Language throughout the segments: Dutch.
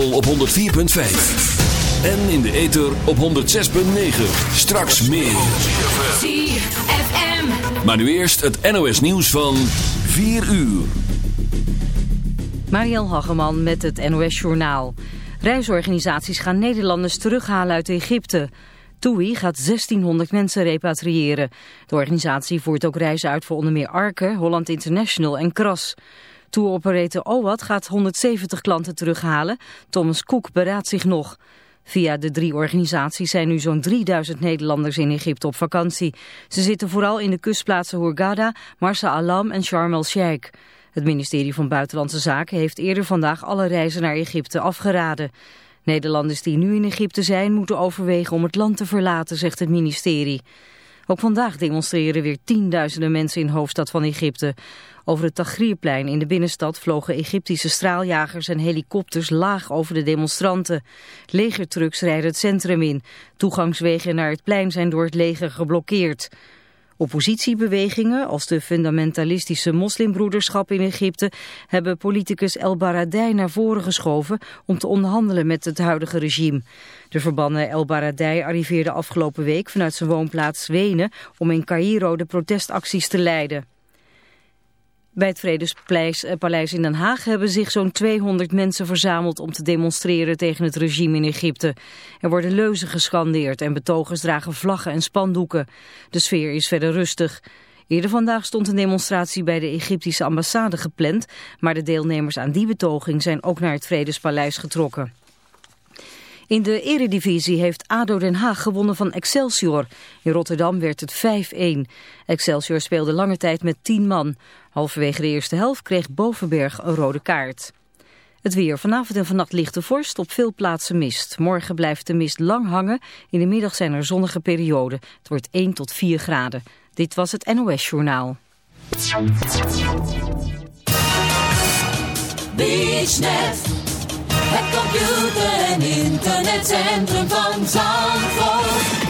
Kabel op 104.5. En in de ether op 106.9. Straks meer. ZFM. Maar nu eerst het NOS nieuws van 4 uur. Mariel Hageman met het NOS Journaal. Reisorganisaties gaan Nederlanders terughalen uit Egypte. TUI gaat 1600 mensen repatriëren. De organisatie voert ook reizen uit voor onder meer Arke, Holland International en Kras. Tour-operator OWAT gaat 170 klanten terughalen. Thomas Cook beraadt zich nog. Via de drie organisaties zijn nu zo'n 3000 Nederlanders in Egypte op vakantie. Ze zitten vooral in de kustplaatsen Hurghada, Marsa Alam en Sharm el-Sheikh. Het ministerie van Buitenlandse Zaken heeft eerder vandaag alle reizen naar Egypte afgeraden. Nederlanders die nu in Egypte zijn moeten overwegen om het land te verlaten, zegt het ministerie. Ook vandaag demonstreren weer tienduizenden mensen in hoofdstad van Egypte. Over het Tagrierplein in de binnenstad vlogen Egyptische straaljagers en helikopters laag over de demonstranten. Legertrucks rijden het centrum in. Toegangswegen naar het plein zijn door het leger geblokkeerd. Oppositiebewegingen als de fundamentalistische moslimbroederschap in Egypte hebben politicus El Baradei naar voren geschoven om te onderhandelen met het huidige regime. De verbannen El Baradei arriveerde afgelopen week vanuit zijn woonplaats Wenen om in Cairo de protestacties te leiden. Bij het Vredespaleis in Den Haag hebben zich zo'n 200 mensen verzameld om te demonstreren tegen het regime in Egypte. Er worden leuzen gescandeerd en betogers dragen vlaggen en spandoeken. De sfeer is verder rustig. Eerder vandaag stond een demonstratie bij de Egyptische ambassade gepland, maar de deelnemers aan die betoging zijn ook naar het Vredespaleis getrokken. In de eredivisie heeft ADO Den Haag gewonnen van Excelsior. In Rotterdam werd het 5-1. Excelsior speelde lange tijd met 10 man. Halverwege de eerste helft kreeg Bovenberg een rode kaart. Het weer. Vanavond en vannacht ligt de vorst op veel plaatsen mist. Morgen blijft de mist lang hangen. In de middag zijn er zonnige perioden. Het wordt 1 tot 4 graden. Dit was het NOS Journaal. Het computer- en internetcentrum van Zandvoort.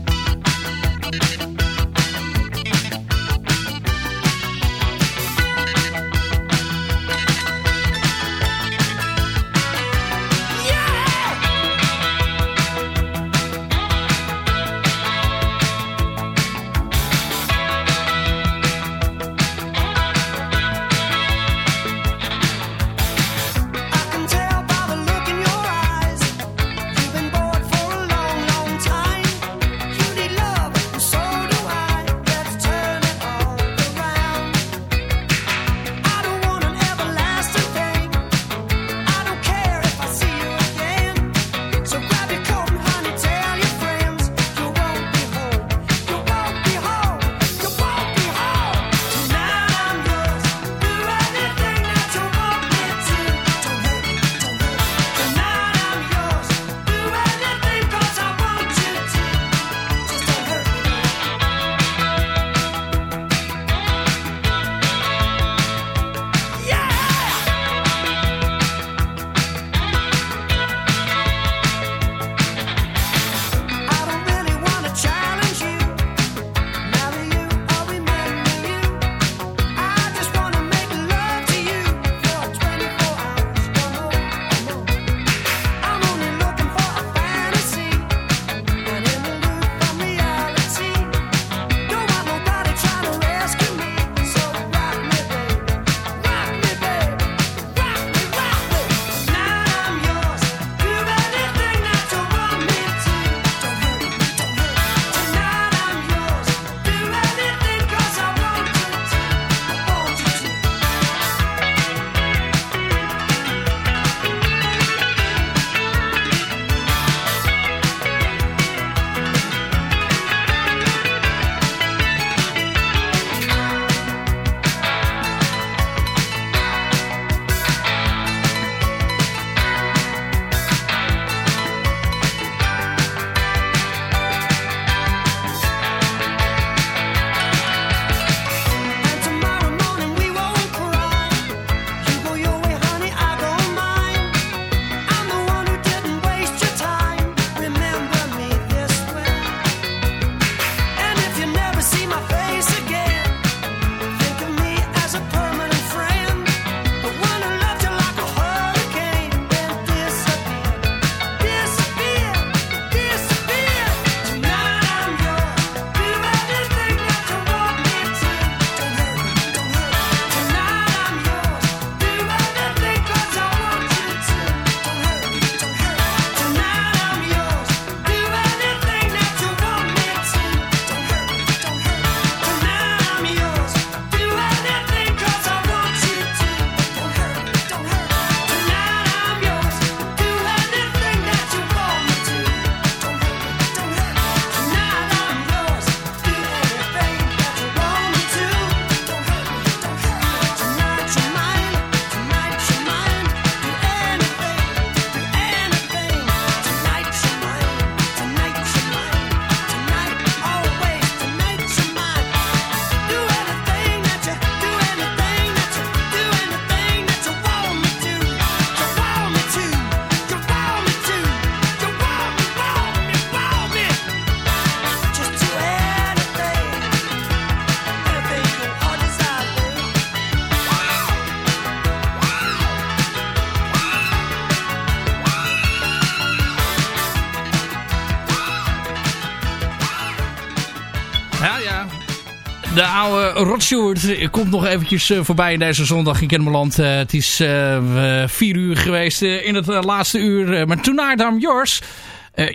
Stewart komt nog eventjes eh, voorbij in deze zondag in Kennemerland. Uh, het is uh, vier uur geweest in het laatste uur. maar Tonight I'm Yours...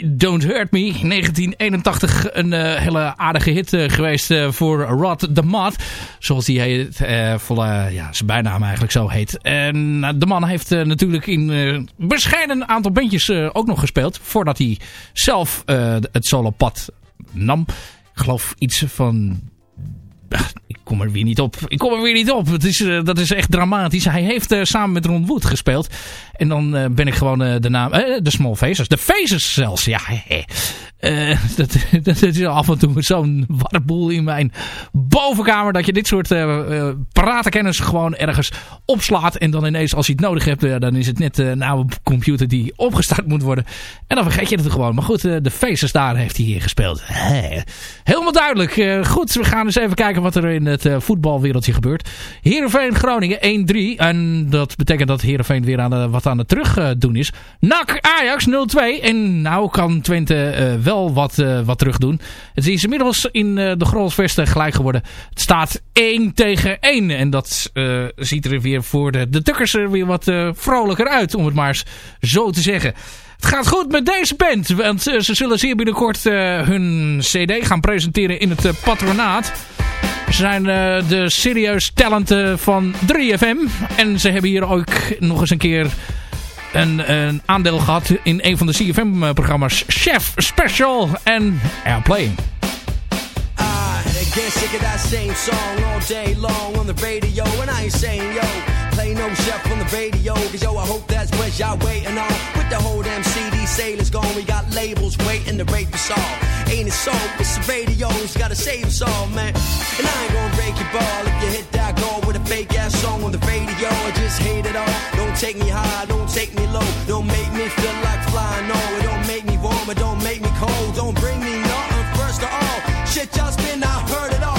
Don't Hurt Me. 1981 een hele aardige hit geweest voor Rod the Mod. Zoals hij heet. ja, zijn bijnaam eigenlijk zo heet. En de man heeft natuurlijk in bescheiden aantal bandjes ook nog gespeeld. Voordat hij zelf het solopad nam. Ik geloof iets van ik kom er weer niet op. Ik kom er weer niet op. Het is, uh, dat is echt dramatisch. Hij heeft uh, samen met Ron Wood gespeeld. En dan uh, ben ik gewoon de naam... de Small Faces. De Faces zelfs. Ja, dat, dat, is af en toe zo'n warboel in mijn bovenkamer. Dat je dit soort paratenkennis gewoon ergens opslaat. En dan ineens als je het nodig hebt. dan is het net een oude computer die opgestart moet worden. En dan vergeet je het gewoon. Maar goed, de Faces daar heeft hij hier gespeeld. Helemaal duidelijk. goed, we gaan eens even kijken wat er in het voetbalwereldje gebeurt. Heerenveen Groningen 1-3. En dat betekent dat Heerenveen weer aan de, wat aan het terug doen is. NAC Ajax 0-2. En nou kan Twente wel wat, uh, wat terug doen. Het is inmiddels in de Grolsvesten gelijk geworden. Het staat 1 tegen 1. En dat ziet er weer voor de, de Tukkers er weer wat vrolijker uit. Om het maar eens zo te zeggen. Het gaat goed met deze band. Want ze zullen zeer binnenkort hun cd gaan presenteren in het patronaat. Ze zijn de serieus talenten van 3FM. En ze hebben hier ook nog eens een keer een, een aandeel gehad in een van de CFM-programma's Chef Special en Airplane. Sick I yo, play no chef on the radio, cause yo, I hope that's what y'all waiting on. With the whole damn CD sailors gone, we got labels waiting to rape us all. Ain't it so? It's the radio's gotta save us all, man. And I ain't gonna break your ball if you hit that goal with a fake ass song on the radio. I just hate it all. Don't take me high, don't take me low. Don't make me feel like flying. No, it don't make me warm, it don't make me cold. Don't bring me nothing first of all. Shit just been, I heard it all,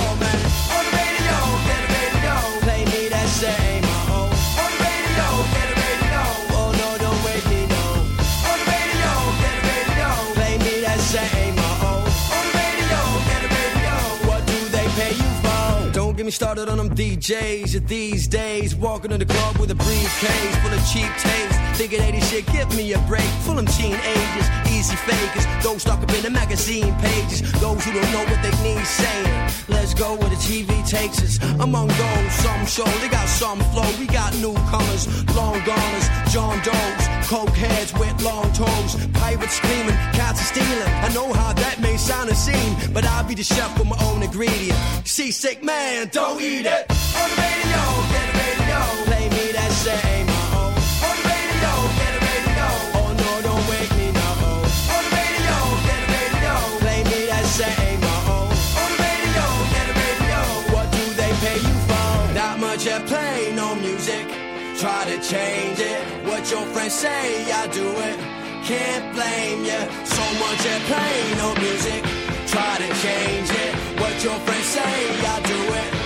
me started on them DJs these days. Walking to the club with a briefcase full of cheap taste. Thinking 80 shit, give me a break. Full of teenagers, easy fakers. Those stuck up in the magazine pages. Those who don't know what they need saying. Let's go where the TV takes us. Among those, some show they got some flow. We got newcomers, long goners, John Doe's, coke heads with long toes. Pirates screaming, cats are stealing. I know how that may sound a scene, but I'll be the chef with my own ingredient. Seasick man, don't eat it. On the radio, get the radio. Play me that same old. On the radio, get the radio. Oh no, don't wake me no. On the radio, get the radio. Play me that same old. On the radio, get the radio. What do they pay you for? Not much at play, no music. Try to change it. What your friends say, I do it. Can't blame ya. So much at play, no music. Try to change it. What your friends say, I do it.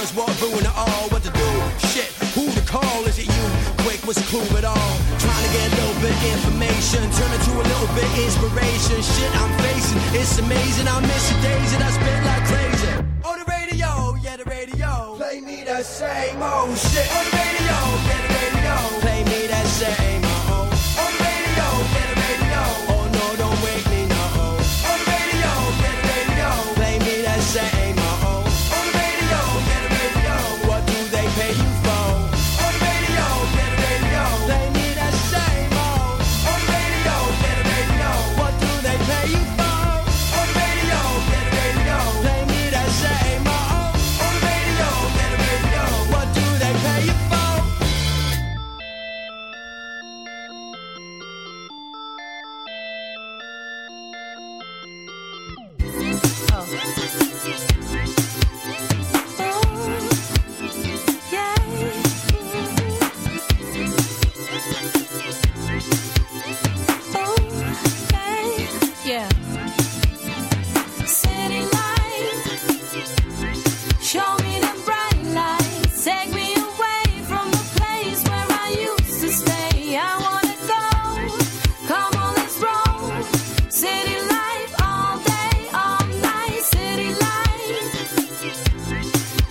Does what ruin it all? What to do? Shit, who to call? Is it you? Quick, what's the clue at all? Trying to get a little bit information, turn it to a little bit inspiration. Shit, I'm facing, it's amazing. I miss the days that I spent like crazy. On the radio, yeah, the radio. Play me that same old shit. On the radio, yeah, the radio.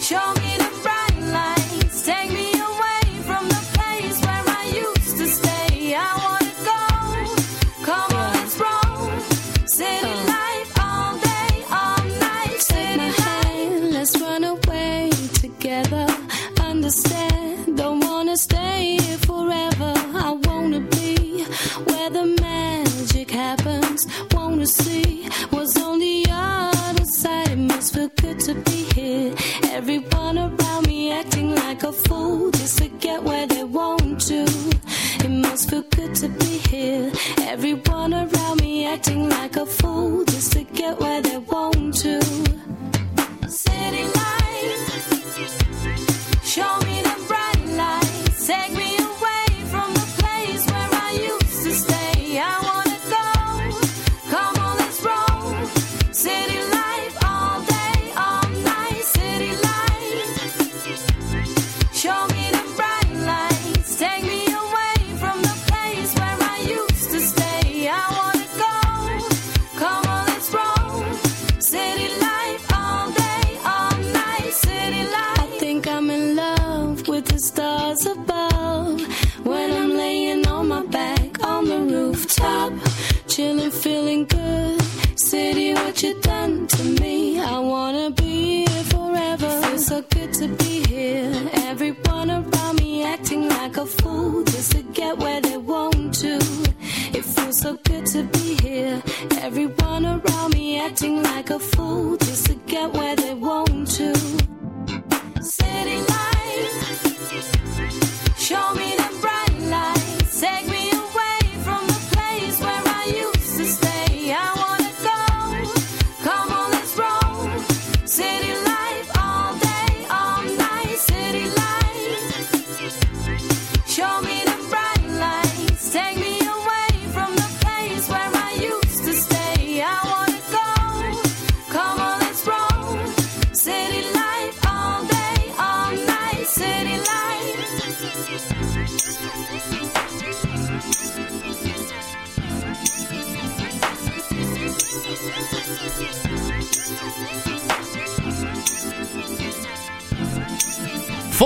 Show me the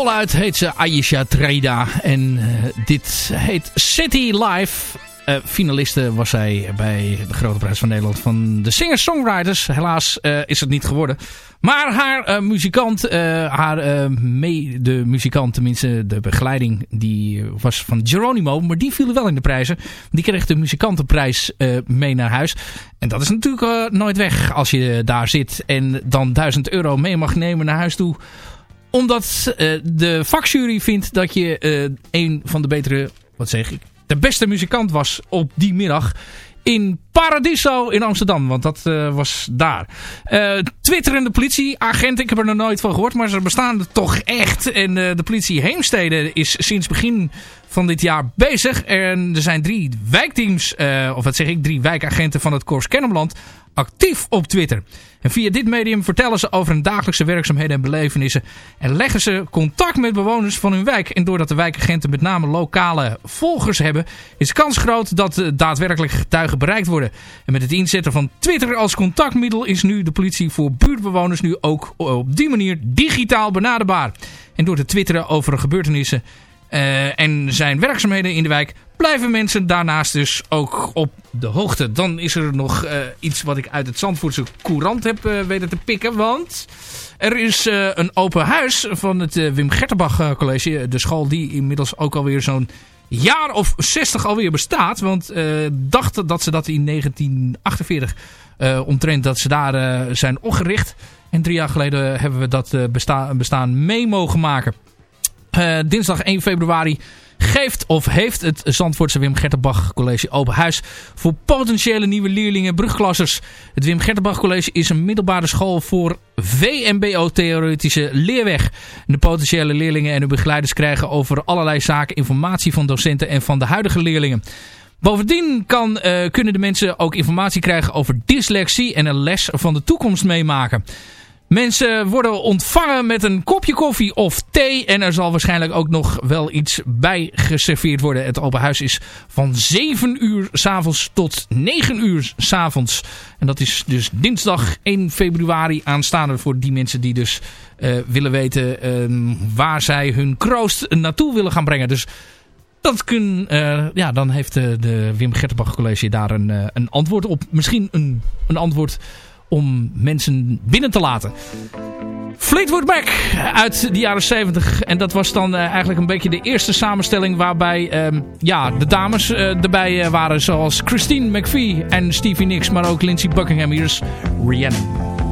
Voluit heet ze Ayesha Treda. En eh, dit heet City Life. Eh finaliste was zij bij de Grote Prijs van Nederland van de Singer-Songwriters. Helaas eh, is het niet geworden. Maar haar muzikant, haar eh, mede-muzikant, tenminste de begeleiding, die was van Geronimo. Maar die viel wel in de prijzen. Die kreeg de muzikantenprijs mee naar huis. En dat is natuurlijk nooit weg als je daar zit en dan 1000 euro mee mag nemen naar huis toe omdat eh, de vakjury vindt dat je eh, een van de betere, wat zeg ik, de beste muzikant was op die middag in Paradiso in Amsterdam. Want dat eh, was daar. Eh twitterende politieagent, ik heb er nog nooit van gehoord, maar ze bestaan er toch echt. En de politie Heemstede is sinds begin van dit jaar bezig. En er zijn drie wijkteams, of wat zeg ik, drie wijkagenten van het Korps Kennemerland actief op Twitter. En via dit medium vertellen ze over hun dagelijkse werkzaamheden en belevenissen. En leggen ze contact met bewoners van hun wijk. En doordat de wijkagenten met name lokale volgers hebben... is de kans groot dat daadwerkelijk getuigen bereikt worden. En met het inzetten van Twitter als contactmiddel... is nu de politie voor buurtbewoners nu ook op die manier digitaal benaderbaar. En door te twitteren over gebeurtenissen... eh, en zijn werkzaamheden in de wijk blijven mensen daarnaast dus ook op de hoogte. Dan is er nog eh, iets wat ik uit het Zandvoortse Courant heb eh, weten te pikken. Want er is een open huis van het Wim Gertenbach College. De school die inmiddels ook alweer zo'n jaar of 60 alweer bestaat. Want dachten dat ze dat in 1948 eh omtrent dat ze daar zijn opgericht. En drie jaar geleden hebben we dat besta bestaan mee mogen maken. Eh, dinsdag 1 februari geeft of heeft het Zandvoortse Wim Gertenbach College open huis voor potentiële nieuwe leerlingen brugklassers. Het Wim Gertenbach College is een middelbare school voor VMBO-theoretische leerweg. De potentiële leerlingen en hun begeleiders krijgen over allerlei zaken informatie van docenten en van de huidige leerlingen. Bovendien kan, eh, kunnen de mensen ook informatie krijgen over dyslexie en een les van de toekomst meemaken. Mensen worden ontvangen met een kopje koffie of thee. En er zal waarschijnlijk ook nog wel iets bij geserveerd worden. Het open huis is van 7 uur s'avonds tot 9 uur s'avonds. En dat is dus dinsdag 1 februari aanstaande voor die mensen die dus eh, willen weten ehm, waar zij hun kroost naartoe willen gaan brengen. Dus dat kun, eh, ja, dan heeft de, de Wim Gertenbach College daar een, eh, een antwoord op. Misschien een, een antwoord om mensen binnen te laten. Fleetwood Mac uit de jaren 70. En dat was dan eh, eigenlijk een beetje de eerste samenstelling waarbij ehm, ja, de dames eh, erbij eh, waren. Zoals Christine McVie en Stevie Nicks. Maar ook Lindsey Buckingham. Hier is Rhiannon.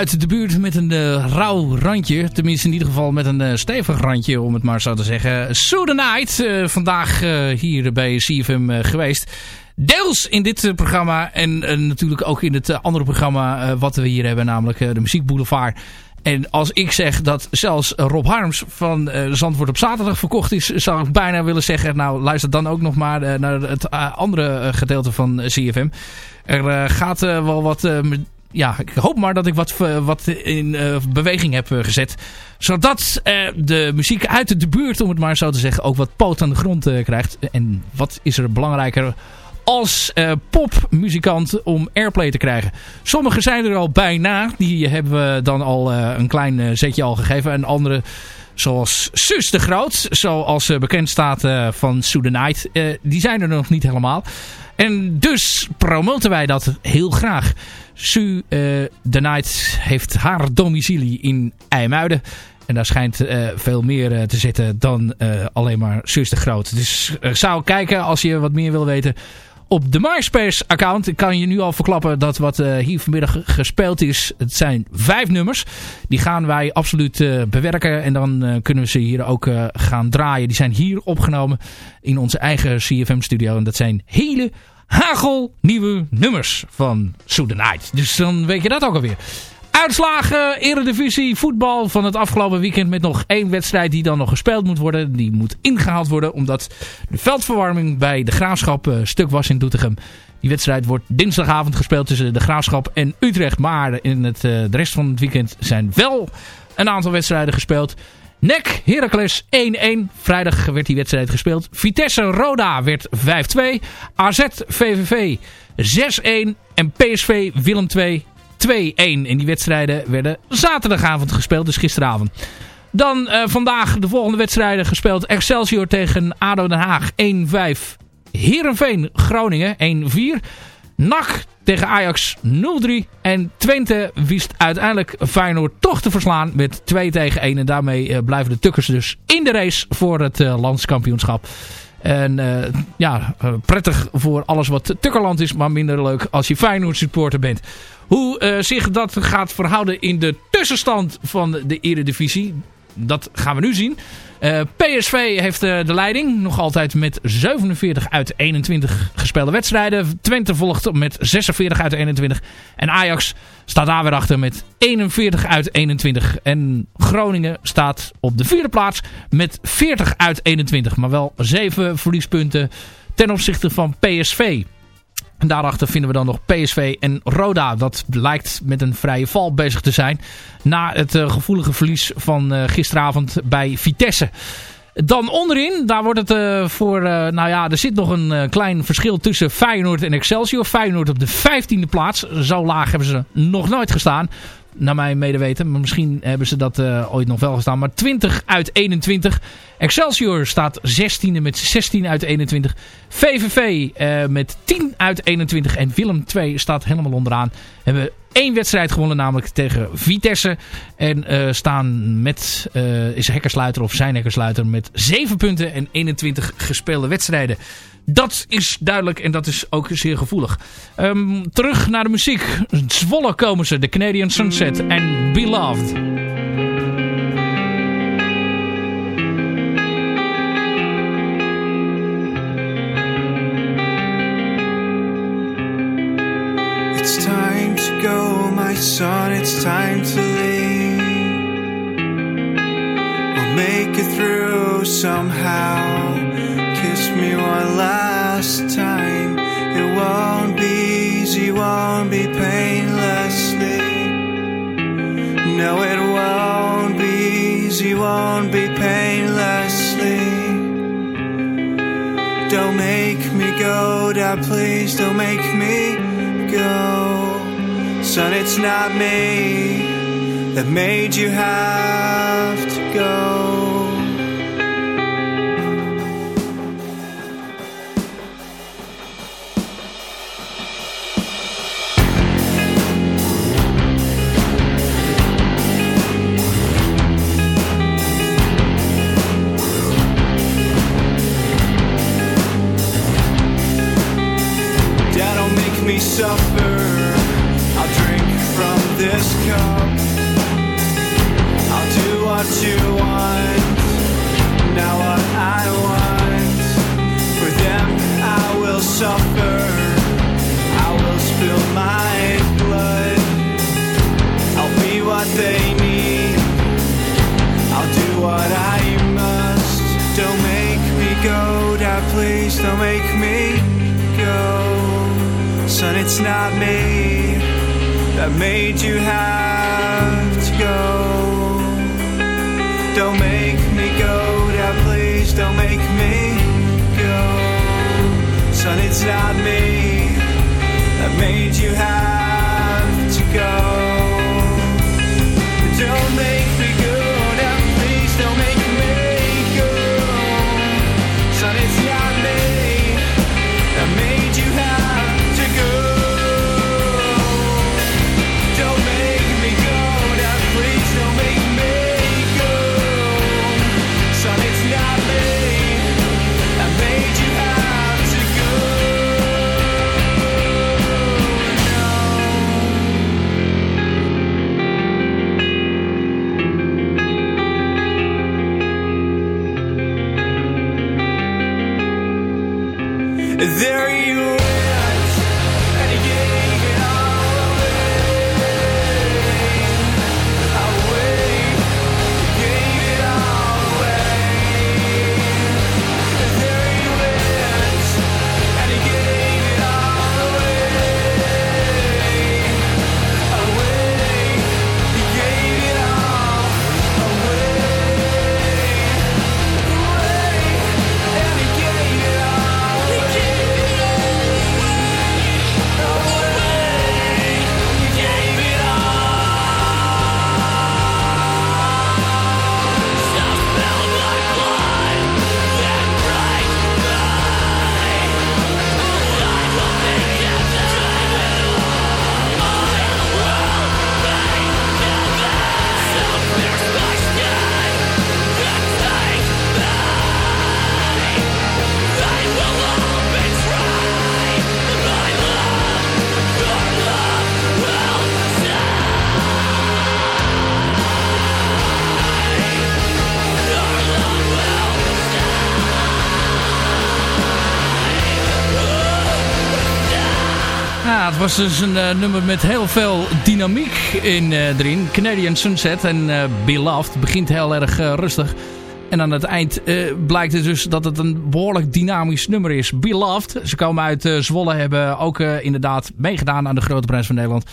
Uit de buurt met een eh, rauw randje. Tenminste in ieder geval met een eh, stevig randje, om het maar zo te zeggen. So the Night, eh, vandaag hier bij CFM geweest. Deels in dit programma en natuurlijk ook in het andere programma wat we hier hebben, namelijk de Muziek Boulevard. En als ik zeg dat zelfs Rob Harms van Zandvoort op zaterdag verkocht is, zou ik bijna willen zeggen, nou luister dan ook nog maar naar het andere gedeelte van CFM. Er gaat wel wat ja, ik hoop maar dat ik wat, eh, wat in eh, beweging heb eh, gezet. Zodat de muziek uit de buurt, om het maar zo te zeggen, ook wat poot aan de grond krijgt. En wat is er belangrijker als popmuzikant om airplay te krijgen. Sommigen zijn er al bijna. Die hebben we dan al een klein zetje al gegeven. En andere zoals Sus de Groot, zoals eh, bekend staat eh, van Sue the Night. eh, die zijn er nog niet helemaal. En dus promoten wij dat heel graag. Eh, the Night heeft haar domicilie in IJmuiden. En daar schijnt veel meer te zitten dan alleen maar Sus de Groot. Dus zou kijken als je wat meer wil weten op de MySpace-account. Ik kan je nu al verklappen dat wat eh, hier vanmiddag gespeeld is, het zijn vijf nummers. Die gaan wij absoluut eh, bewerken en dan eh, kunnen we ze hier ook gaan draaien. Die zijn hier opgenomen in onze eigen CFM-studio. En dat zijn hele hagel nieuwe nummers van So The Night. Dus dan weet je dat ook alweer. Uitslagen, eredivisie, voetbal van het afgelopen weekend met nog één wedstrijd die dan nog gespeeld moet worden. Die moet ingehaald worden omdat de veldverwarming bij de Graafschap eh, stuk was in Doetinchem. Die wedstrijd wordt dinsdagavond gespeeld tussen de Graafschap en Utrecht. Maar in het, eh, de rest van het weekend zijn wel een aantal wedstrijden gespeeld. NEC Heracles 1-1. Vrijdag werd die wedstrijd gespeeld. Vitesse Roda werd 5-2. AZ VVV 6-1. En PSV Willem 2 2-1. En die wedstrijden werden zaterdagavond gespeeld, dus gisteravond. Dan eh, vandaag de volgende wedstrijden gespeeld. Excelsior tegen ADO Den Haag 1-5. Heerenveen Groningen 1-4. NAC tegen Ajax 0-3. En Twente wist uiteindelijk Feyenoord toch te verslaan met 2 tegen 1. En daarmee eh, blijven de Tukkers dus in de race voor het eh, landskampioenschap. En eh, ja, eh, prettig voor alles wat Tukkerland is, maar minder leuk als je Feyenoord supporter bent. Hoe eh, zich dat gaat verhouden in de tussenstand van de eredivisie, dat gaan we nu zien. Eh, PSV heeft eh, de leiding. Nog altijd met 47 uit 21 gespeelde wedstrijden. Twente volgt met 46 uit 21. En Ajax staat daar weer achter met 41 uit 21. En Groningen staat op de vierde plaats met 40 uit 21. Maar wel 7 verliespunten ten opzichte van PSV. En daarachter vinden we dan nog PSV en Roda. Dat lijkt met een vrije val bezig te zijn. Na het uh, gevoelige verlies van uh, gisteravond bij Vitesse. Dan onderin, daar wordt het uh, voor... nou ja, er zit nog een klein verschil tussen Feyenoord en Excelsior. Feyenoord op de 15e plaats. Zo laag hebben ze nog nooit gestaan naar mijn medeweten. Misschien hebben ze dat uh, ooit nog wel gestaan. Maar 20 uit 21. Excelsior staat 16e met 16 uit 21. VVV uh, met 10 uit 21. En Willem 2 staat helemaal onderaan. Hebben één wedstrijd gewonnen, namelijk tegen Vitesse. En uh, staan met, is hekkersluiter of zijn hekkersluiter met 7 punten en 21 gespeelde wedstrijden. Dat is duidelijk en dat is ook zeer gevoelig. Um, terug naar de muziek. Zwolle komen ze, de Canadian Sunset en Beloved. It's time to go, my son, it's time to leave. We'll make it through somehow. Won't be painlessly. Don't make me go, Dad, please don't make me go. Son, it's not me that made you have to go. Suffer. It's not me that made you have to go. Don't make me go, Dad, please don't make me go. Son, it's not me that made you have to go. This was dus een eh, nummer met heel veel dynamiek in, eh, erin. Canadian Sunset en eh, Beloved begint heel erg rustig. En aan het eind blijkt het dus dat het een behoorlijk dynamisch nummer is. Beloved, ze komen uit Zwolle, hebben ook inderdaad meegedaan aan de Grote Prijs van Nederland.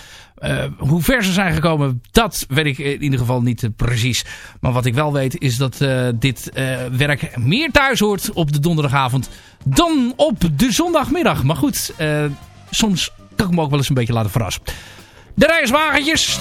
Hoe ver ze zijn gekomen, dat weet ik in ieder geval niet precies. Maar wat ik wel weet is dat dit werk meer thuis hoort op de donderdagavond dan op de zondagmiddag. Maar goed, soms kan ik me ook wel eens een beetje laten verrassen. De reiswagentjes.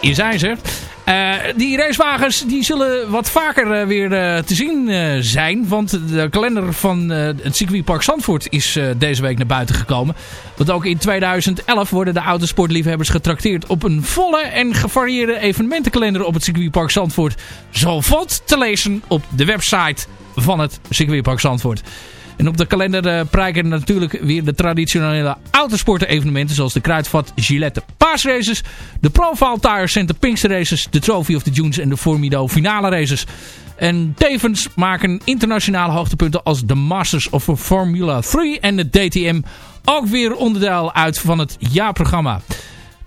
Hier zijn ze. Eh, die racewagens die zullen wat vaker eh, weer eh, te zien zijn. Want de kalender van het circuitpark Zandvoort is deze week naar buiten gekomen. Want ook in 2011 worden de autosportliefhebbers getrakteerd op een volle en gevarieerde evenementenkalender op het circuitpark Zandvoort. Zo valt te lezen op de website van het circuitpark Zandvoort. En op de kalender eh, prijken natuurlijk weer de traditionele autosporten evenementen zoals de Kruidvat Gillette Paasraces, de Profile Tire Center Pinkster Races, de Trophy of the Dunes en de Formido Finale Races. En tevens maken internationale hoogtepunten als de Masters of Formula 3 en de DTM ook weer onderdeel uit van het jaarprogramma.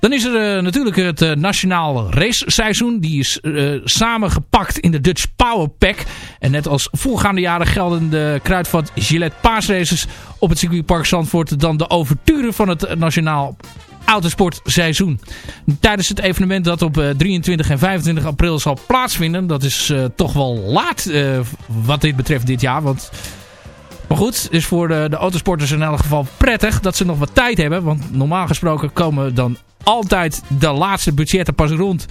Dan is er eh, natuurlijk het eh, nationaal raceseizoen. Die is eh, samengepakt in de Dutch Power Pack. En net als voorgaande jaren gelden de Kruidvat Gillette paasraces op het circuitpark Zandvoort dan de overturen van het nationaal autosportseizoen. Tijdens het evenement dat op eh, 23 en 25 april zal plaatsvinden. Dat is toch wel laat wat dit betreft dit jaar. Want maar goed, is voor de, de autosporters in elk geval prettig dat ze nog wat tijd hebben. Want normaal gesproken komen dan altijd de laatste budgetten pas rond.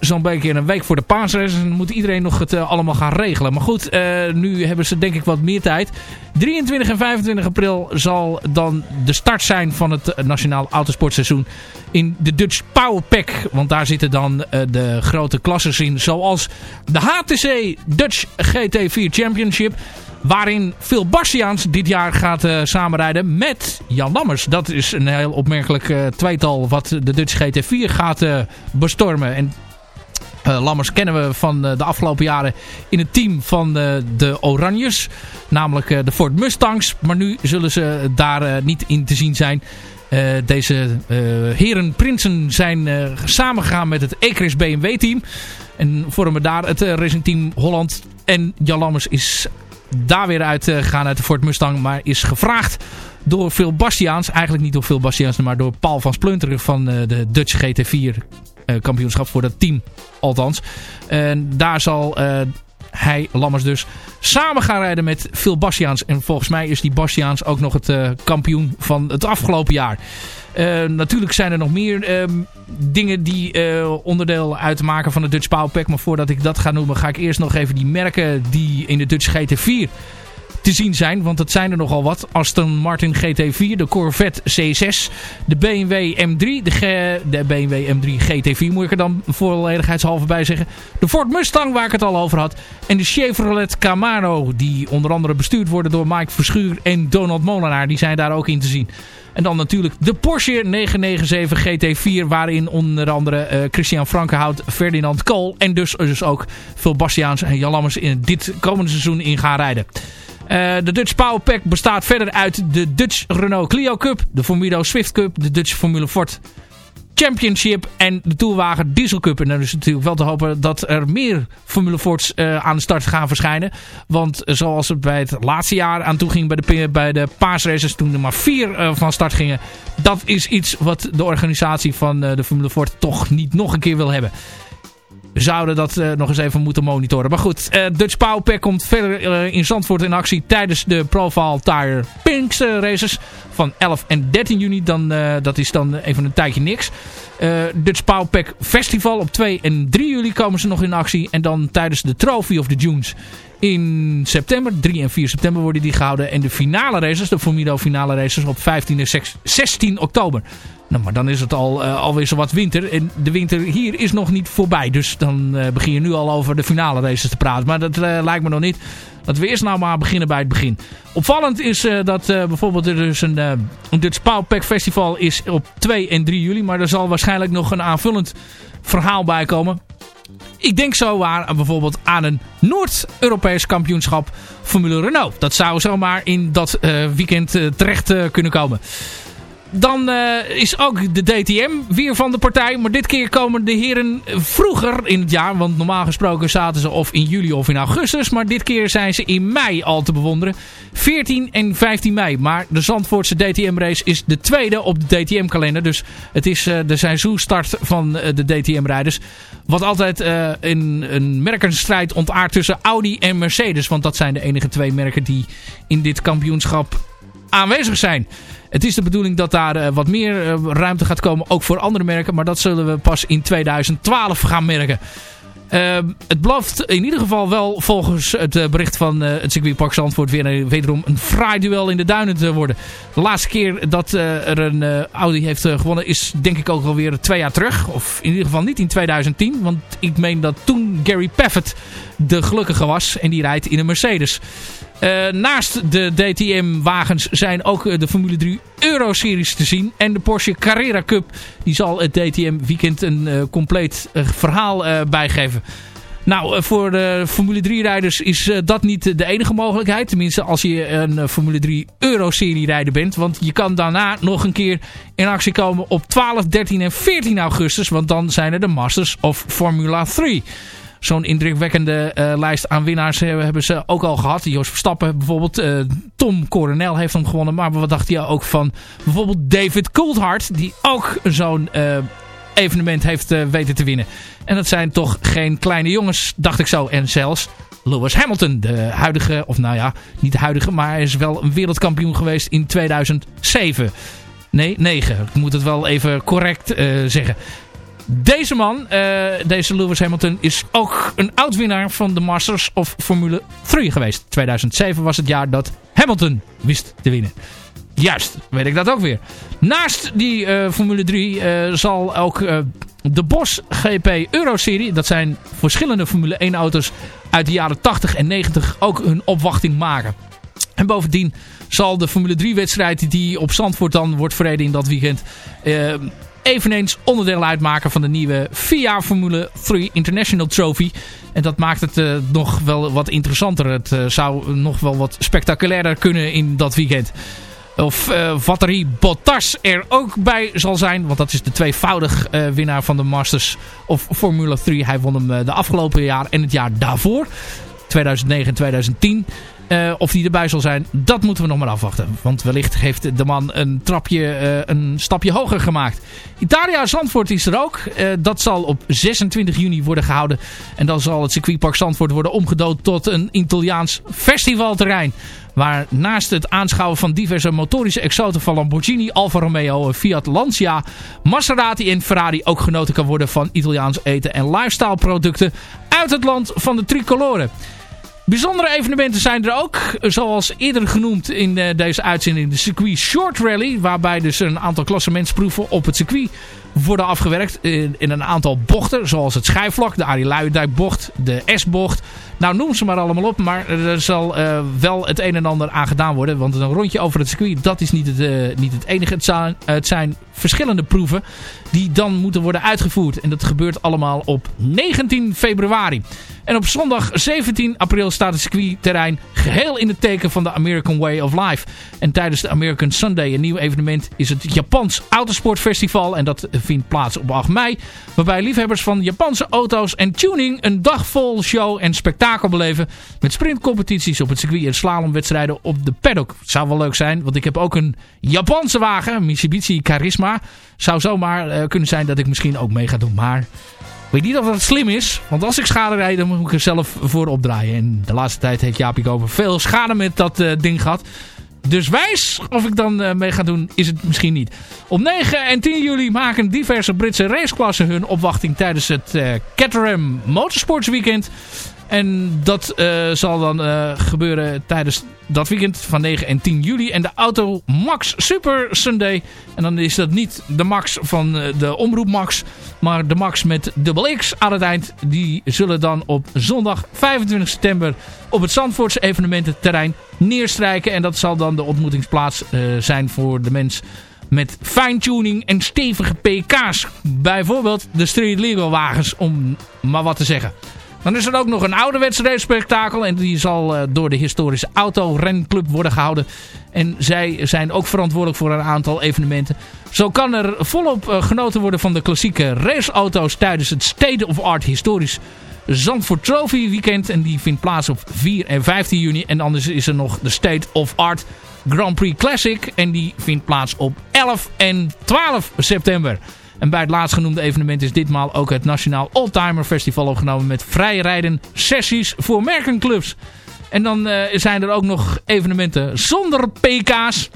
Zo'n beetje een week voor de paasrace. En moet iedereen nog het eh, allemaal gaan regelen. Maar goed, eh, nu hebben ze denk ik wat meer tijd. 23 en 25 april zal dan de start zijn van het Nationaal Autosportseizoen. In de Dutch Power Pack. Want daar zitten dan eh, de grote klasses in. Zoals de HTC Dutch GT4 Championship. Waarin Phil Bastiaans dit jaar gaat eh, samenrijden met Jan Lammers. Dat is een heel opmerkelijk eh, tweetal wat de Dutch GT4 gaat eh, bestormen. En Lammers kennen we van de afgelopen jaren in het team van de Oranjes. Namelijk de Ford Mustangs. Maar nu zullen ze daar niet in te zien zijn. Deze eh, heren prinsen zijn eh, samengegaan met het Ecris BMW team. En vormen daar het racingteam Holland. En Jan Lammers is daar weer uit eh, gegaan uit de Ford Mustang. Maar is gevraagd door Phil Bastiaans. Eigenlijk niet door Phil Bastiaans, maar door Paul van Splunteren van eh, de Dutch GT4 eh, kampioenschap voor dat team althans. En daar zal eh, hij, Lammers dus, samen gaan rijden met Phil Bastiaans. En volgens mij is die Bastiaans ook nog het eh, kampioen van het afgelopen jaar. Eh, natuurlijk zijn er nog meer ehm, dingen die eh, onderdeel uitmaken van de Dutch Power Pack. Maar voordat ik dat ga noemen, ga ik eerst nog even die merken die in de Dutch GT4 te zien zijn. Want het zijn er nogal wat. Aston Martin GT4, de Corvette C6, de BMW M3, de, de BMW M3 GT4 moet ik er dan volledigheidshalve bij zeggen. De Ford Mustang waar ik het al over had. En de Chevrolet Camaro die onder andere bestuurd worden door Mike Verschuur en Donald Molenaar. Die zijn daar ook in te zien. En dan natuurlijk de Porsche 997 GT4 waarin onder andere eh, Christian Frankenhout, Ferdinand Kool en dus, dus ook Phil Bastiaans en Jan Lammers in dit komende seizoen in gaan rijden. Eh, de Dutch Power Pack bestaat verder uit de Dutch Renault Clio Cup, de Formido Swift Cup, de Dutch Formule Ford Championship en de Tourwagen Diesel Cup. En dan is natuurlijk wel te hopen dat er meer Formule Fords eh, aan de start gaan verschijnen. Want zoals het bij het laatste jaar aan toe ging bij de, bij de paasraces, toen er maar vier eh, van start gingen. Dat is iets wat de organisatie van de Formule Ford toch niet nog een keer wil hebben. Zouden dat eh, nog eens even moeten monitoren. Maar goed, eh, Dutch Power Pack komt verder eh, in Zandvoort in actie tijdens de Profile Tire Pinks races van 11 en 13 juni. Dan, dat is dan even een tijdje niks. Dutch Power Pack Festival op 2 en 3 juli komen ze nog in actie. En dan tijdens de Trophy of the Dunes in september. 3 en 4 september worden die gehouden. En de finale races, de Formido finale races op 15 en 16 oktober. Nou, maar dan is het al, eh, alweer zo wat winter. En de winter hier is nog niet voorbij. Dus dan eh, begin je nu al over de finale races te praten. Maar dat eh, lijkt me nog niet. Dat we eerst nou maar beginnen bij het begin. Opvallend is dat bijvoorbeeld er dus een, een Dutch Powerpack Festival is op 2 en 3 juli. Maar er zal waarschijnlijk nog een aanvullend verhaal bij komen. Ik denk zo waar bijvoorbeeld aan een Noord-Europees kampioenschap Formule Renault. Dat zou zomaar in dat weekend terecht kunnen komen. Dan eh, is ook de DTM weer van de partij. Maar dit keer komen de heren vroeger in het jaar. Want normaal gesproken zaten ze of in juli of in augustus. Maar dit keer zijn ze in mei al te bewonderen. 14 en 15 mei. Maar de Zandvoortse DTM race is de tweede op de DTM kalender. Dus het is eh, de seizoenstart van eh, de DTM rijders. Wat altijd een merkenstrijd ontaart tussen Audi en Mercedes. Want dat zijn de enige twee merken die in dit kampioenschap aanwezig zijn. Het is de bedoeling dat daar eh, wat meer eh, ruimte gaat komen, ook voor andere merken. Maar dat zullen we pas in 2012 gaan merken. Uh, het belooft in ieder geval wel volgens het uh, bericht van uh, het circuitpark Zandvoort weer wederom een fraai duel in de duinen te worden. De laatste keer dat er een Audi heeft gewonnen is denk ik ook alweer twee jaar terug. Of in ieder geval niet in 2010. Want ik meen dat toen Gary Paffett de gelukkige was en die rijdt in een Mercedes. Uh, naast de DTM-wagens zijn ook uh, de Formule 3 Euro-series te zien. En de Porsche Carrera Cup die zal het DTM-weekend een uh, compleet verhaal bijgeven. Nou, voor de Formule 3-rijders is dat niet de enige mogelijkheid. Tenminste, als je een Formule 3 Euro-serie-rijder bent. Want je kan daarna nog een keer in actie komen op 12, 13 en 14 augustus. Want dan zijn er de Masters of Formula 3 zo'n indrukwekkende uh, lijst aan winnaars uh, hebben ze ook al gehad. Joost Verstappen bijvoorbeeld. Uh, Tom Coronel heeft hem gewonnen. Maar wat dacht je ook van bijvoorbeeld David Coulthard. Die ook zo'n evenement heeft weten te winnen. En dat zijn toch geen kleine jongens, dacht ik zo. En zelfs Lewis Hamilton, de huidige, of nou ja, niet de huidige, maar hij is wel een wereldkampioen geweest in 2007. Nee, 9. Ik moet het wel even correct zeggen. Deze man, uh, deze Lewis Hamilton, is ook een oud-winnaar van de Masters of Formule 3 geweest. 2007 was het jaar dat Hamilton wist te winnen. Juist, weet ik dat ook weer. Naast die uh, Formule 3 uh, zal ook de Bosch GP Euro-serie, dat zijn verschillende Formule 1 auto's uit de jaren 80 en 90, ook hun opwachting maken. En bovendien zal de Formule 3 wedstrijd die op Zandvoort dan wordt verreden in dat weekend eveneens onderdeel uitmaken van de nieuwe VIA Formule 3 International Trophy. En dat maakt het uh, nog wel wat interessanter. Het uh, zou nog wel wat spectaculairder kunnen in dat weekend. Of uh, Valtteri Bottas er ook bij zal zijn. Want dat is de tweevoudig winnaar van de Masters of Formule 3. Hij won hem de afgelopen jaar en het jaar daarvoor. 2009 en 2010. Uh, of die erbij zal zijn, dat moeten we nog maar afwachten. Want wellicht heeft de man een, trapje, uh, een stapje hoger gemaakt. Italia Zandvoort is er ook. Uh, dat zal op 26 juni worden gehouden. En dan zal het circuitpark Zandvoort worden omgedood tot een Italiaans festivalterrein. Waar naast het aanschouwen van diverse motorische exoten van Lamborghini, Alfa Romeo, Fiat Lancia, Maserati en Ferrari ook genoten kan worden van Italiaans eten en lifestyle producten uit het land van de tricoloren. Bijzondere evenementen zijn er ook. Zoals eerder genoemd in uh, deze uitzending de circuit Short Rally. Waarbij dus een aantal klassementsproeven op het circuit worden afgewerkt. In, een aantal bochten. Zoals het schijfvlak, de Arie Luijendijk bocht, de S-bocht. Nou noem ze maar allemaal op. Maar er zal uh, wel het een en ander aan gedaan worden. Want een rondje over het circuit, dat is niet het, uh, niet het enige. Het zijn verschillende proeven die dan moeten worden uitgevoerd. En dat gebeurt allemaal op 19 februari. En op zondag 17 april staat het circuitterrein geheel in het teken van de American Way of Life. En tijdens de American Sunday, een nieuw evenement, is het Japans Autosportfestival. En dat vindt plaats op 8 mei. Waarbij liefhebbers van Japanse auto's en tuning een dag vol show en spektakel beleven. Met sprintcompetities op het circuit en slalomwedstrijden op de paddock. Zou wel leuk zijn, want ik heb ook een Japanse wagen, Mitsubishi Charisma. Zou zomaar uh, kunnen zijn dat ik misschien ook mee ga doen, maar... Weet niet of dat slim is. Want als ik schade rijd, dan moet ik er zelf voor opdraaien. En de laatste tijd heeft Jaapie over veel schade met dat uh, ding gehad. Dus wijs of ik dan uh, mee ga doen, is het misschien niet. Op 9 en 10 juli maken diverse Britse raceklassen hun opwachting tijdens het uh, Caterham Motorsports Weekend. En dat uh, zal dan uh, gebeuren tijdens dat weekend van 9 en 10 juli. En de Auto Max Super Sunday. En dan is dat niet de Max van uh, de Omroep Max. Maar de Max met dubbel X aan het eind. Die zullen dan op zondag 25 september op het Zandvoortse evenemententerrein neerstrijken. En dat zal dan de ontmoetingsplaats zijn voor de mens met fine-tuning en stevige pk's. Bijvoorbeeld de Street Legal wagens, om maar wat te zeggen. Dan is er ook nog een ouderwets race-spektakel. En die zal eh, door de historische autorenclub worden gehouden. En zij zijn ook verantwoordelijk voor een aantal evenementen. Zo kan er volop eh, genoten worden van de klassieke raceauto's tijdens het State of Art historisch Zandvoort Trophy weekend. En die vindt plaats op 4 en 15 juni. En anders is er nog de State of Art Grand Prix Classic. En die vindt plaats op 11 en 12 september. En bij het laatstgenoemde evenement is ditmaal ook het Nationaal Oldtimer Festival opgenomen met vrijrijden sessies voor merkenclubs. En dan eh, zijn er ook nog evenementen zonder PK's,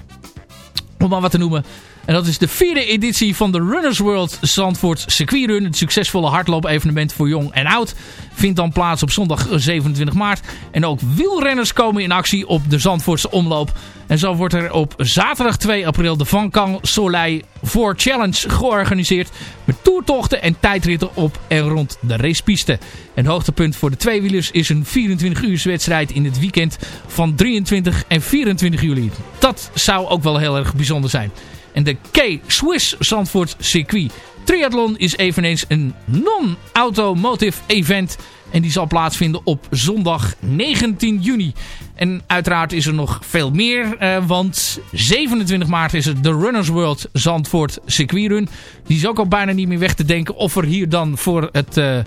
om maar wat te noemen. En dat is de vierde editie van de Runners World Zandvoort Circuitrun. Het succesvolle hardloop-evenement voor jong en oud. Vindt dan plaats op zondag 27 maart. En ook wielrenners komen in actie op de Zandvoortse omloop. En zo wordt er op zaterdag 2 april de Van Kang Soleil 4 Challenge georganiseerd. Met toertochten en tijdritten op en rond de racepiste. En hoogtepunt voor de tweewielers is een 24 uur wedstrijd in het weekend van 23 en 24 juli. Dat zou ook wel heel erg bijzonder zijn. En de K-Swiss Zandvoort Circuit Triathlon is eveneens een non-automotive event. En die zal plaatsvinden op zondag 19 juni. En uiteraard is er nog veel meer. eh, want 27 maart is het de Runners World Zandvoort Circuitrun. Die is ook al bijna niet meer weg te denken. Of er hier dan voor het... eh,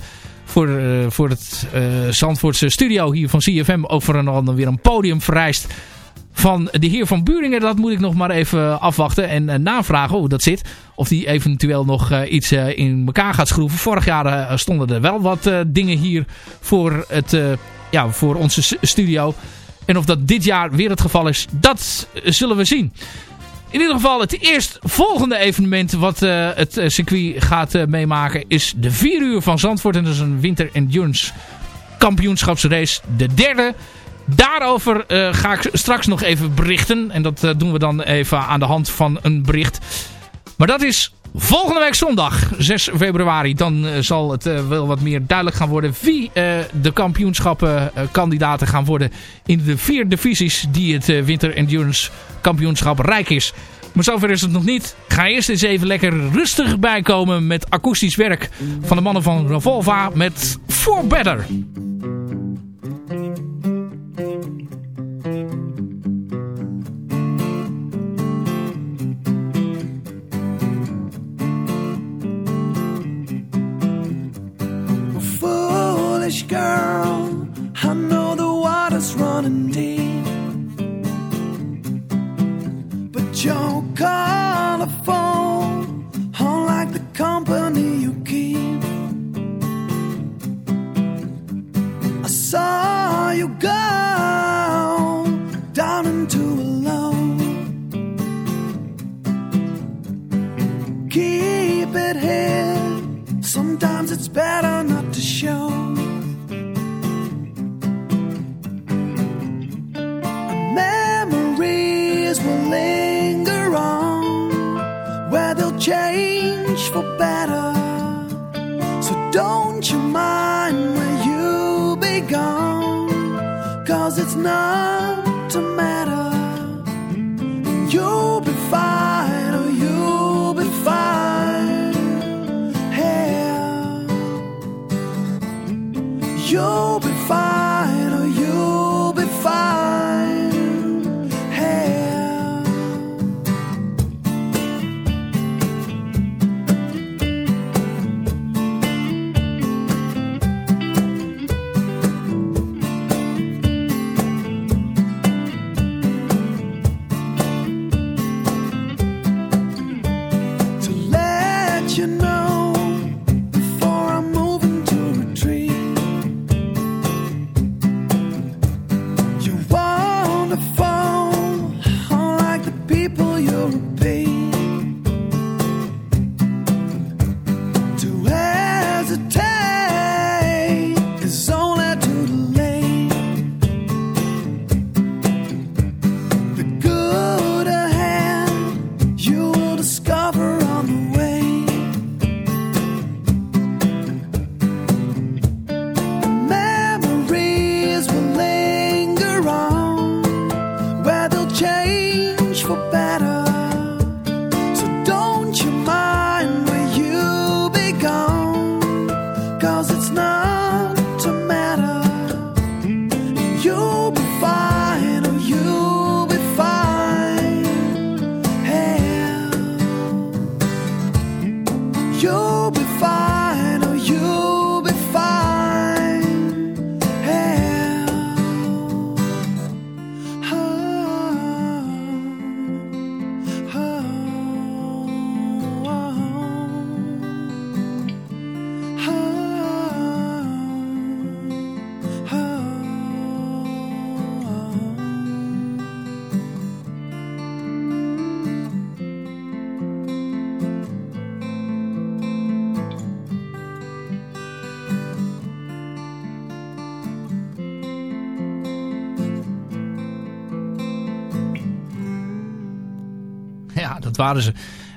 voor, eh, voor het eh, Zandvoortse studio hier van CFM voor een ander weer een podium vereist van de heer Van Buringen. Dat moet ik nog maar even afwachten en eh, navragen hoe dat zit. Of die eventueel nog eh, iets eh, in elkaar gaat schroeven. Vorig jaar stonden er wel wat dingen hier voor, het, ja, voor onze studio. En of dat dit jaar weer het geval is, dat zullen we zien. In ieder geval het eerst volgende evenement wat het circuit gaat meemaken is de 4 uur van Zandvoort. En dat is een winter endurance kampioenschapsrace. De derde. Daarover eh, ga ik straks nog even berichten. En dat eh, doen we dan even aan de hand van een bericht. Maar dat is volgende week zondag, 6 februari. Dan eh, zal het wel wat meer duidelijk gaan worden wie de kampioenschappen eh, kandidaten gaan worden in de vier divisies die het Winter Endurance Kampioenschap rijk is. Maar zover is het nog niet. Ik ga eerst eens even lekker rustig bijkomen met akoestisch werk van de mannen van Revolva met For Better. You know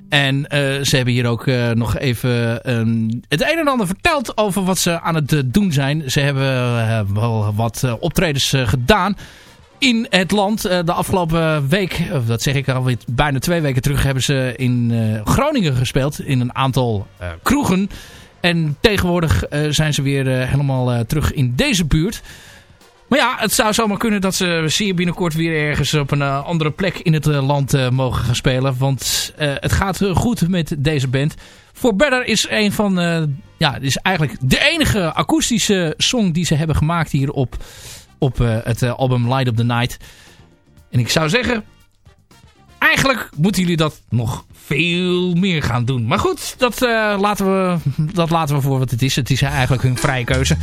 En eh, ze hebben hier ook eh, nog even ehm, het een en ander verteld over wat ze aan het eh, doen zijn. Ze hebben wel wat optredens gedaan in het land. De afgelopen week, dat zeg ik alweer bijna twee weken terug, hebben ze in Groningen gespeeld. In een aantal kroegen. En tegenwoordig zijn ze weer helemaal terug in deze buurt. Maar ja, het zou zomaar kunnen dat ze zeer binnenkort weer ergens op een eh, andere plek in het eh, land eh, mogen gaan spelen. Want het gaat goed met deze band. For Better is een van, ja, is eigenlijk de enige akoestische song die ze hebben gemaakt hier op, op het album Light of the Night. En ik zou zeggen, eigenlijk moeten jullie dat nog veel meer gaan doen. Maar goed, dat, laten, we, dat laten we voor wat het is. Het is eigenlijk hun vrije keuze.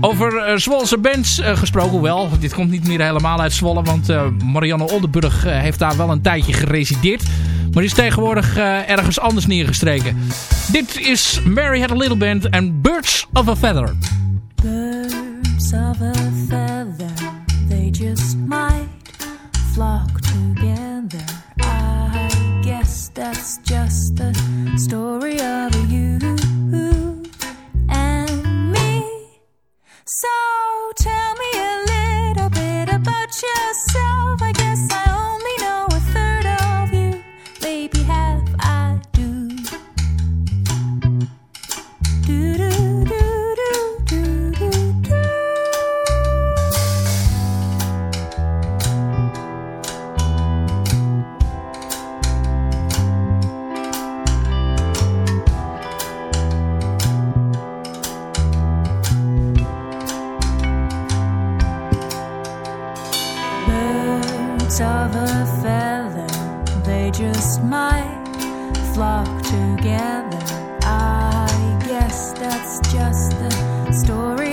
Over eh, Zwolse bands eh, gesproken wel. Dit komt niet meer helemaal uit Zwolle. Want eh, Marianne Oldenburg heeft daar wel een tijdje geresideerd. Maar is tegenwoordig ergens anders neergestreken. Dit is Mary Had a Little Band en Birds of a Feather. Birds of a feather, they just might flock together. I guess that's just the story of and So tell me a little bit about yourself. I guess I flock together. I guess that's just the story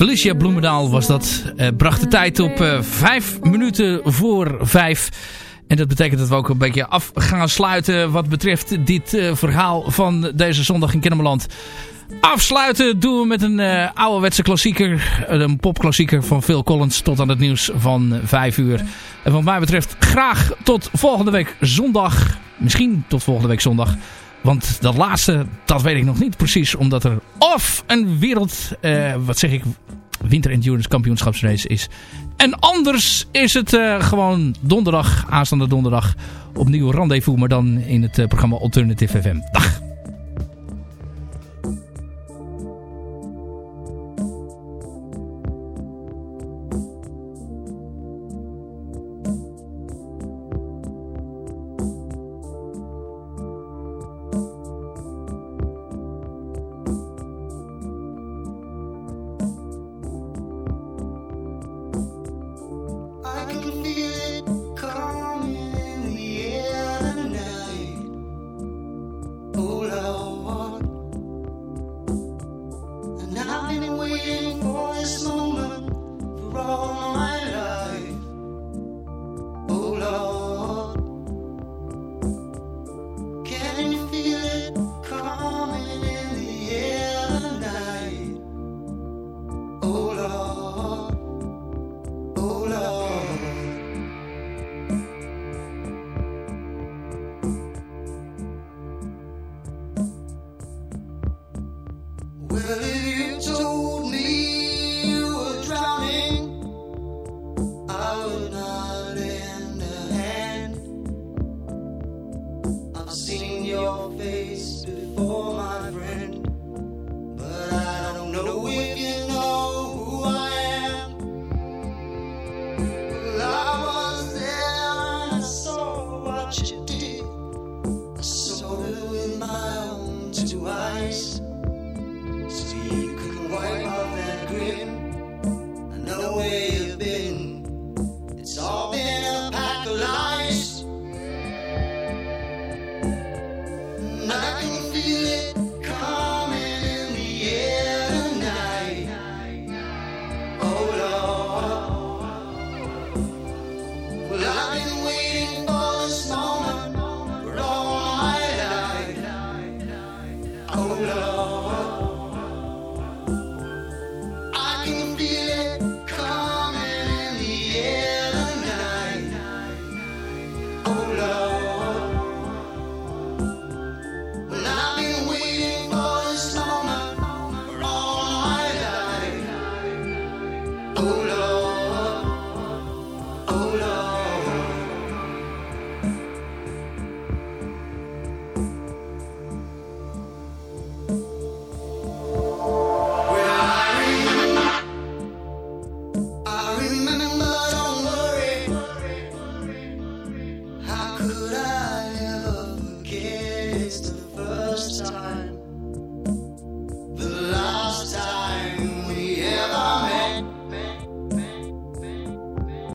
Felicia Bloemendaal was dat. Eh, bracht de tijd op eh, vijf minuten voor vijf. En dat betekent dat we ook een beetje af gaan sluiten wat betreft dit eh, verhaal van deze zondag in Kennemerland. Afsluiten doen we met een eh ouderwetse klassieker. Een popklassieker van Phil Collins tot aan het nieuws van 5 uur. En wat mij betreft graag tot volgende week zondag. Misschien tot volgende week zondag. Want dat laatste, dat weet ik nog niet precies. Omdat er of een wereld, eh, wat zeg ik, winter endurance kampioenschapsrace is. En anders is het eh, gewoon donderdag, aanstaande donderdag, opnieuw rendezvous. Maar dan in het eh, programma Alternative FM. Dag! Well, if you told